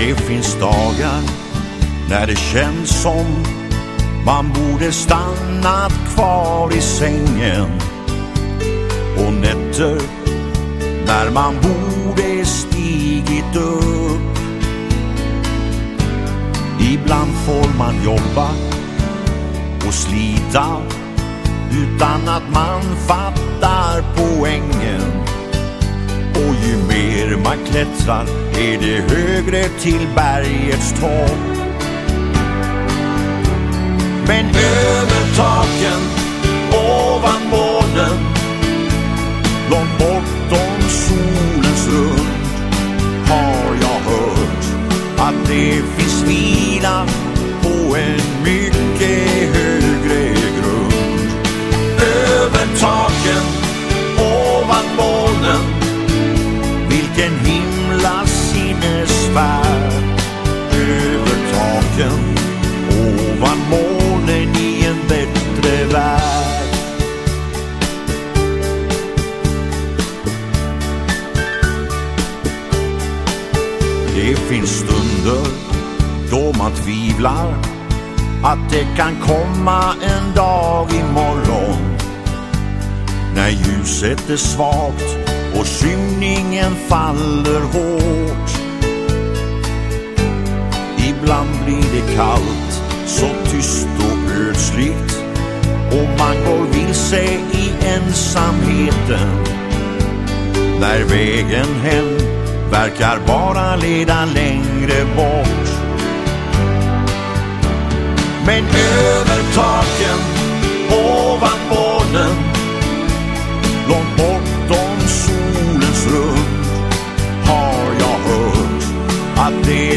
Det finns dagar när det känns som man borde stannat kvar i sängen och nätter när man borde stigit upp. Ibland får man jobba och slita utan att man fattar poängen. Och ju mer man klättrar är det högre till bergets topp. Men över taken, ovan molnen, långt bortom solens rund har jag hört att det finns vila på en myr. Sinnesfärd. Över taken, ovan molnen i en bättre värld. Det finns stunder då man tvivlar att det kan komma en dag imorgon när ljuset är svagt och skymningen faller hårt. Ibland blir det kallt, så tyst och ödsligt och man går vilse i ensamheten när vägen hem verkar bara leda längre bort. Men över taken, ovan molnen, långt bortom solens rund har jag hört att det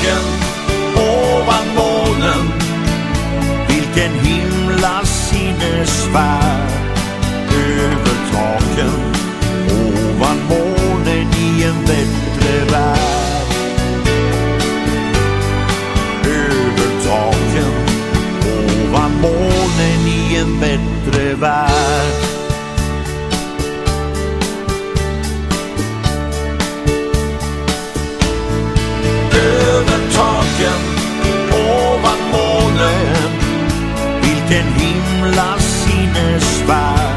dagen ovan molnen, vilken himla sinnesfärd. Över taken, ovan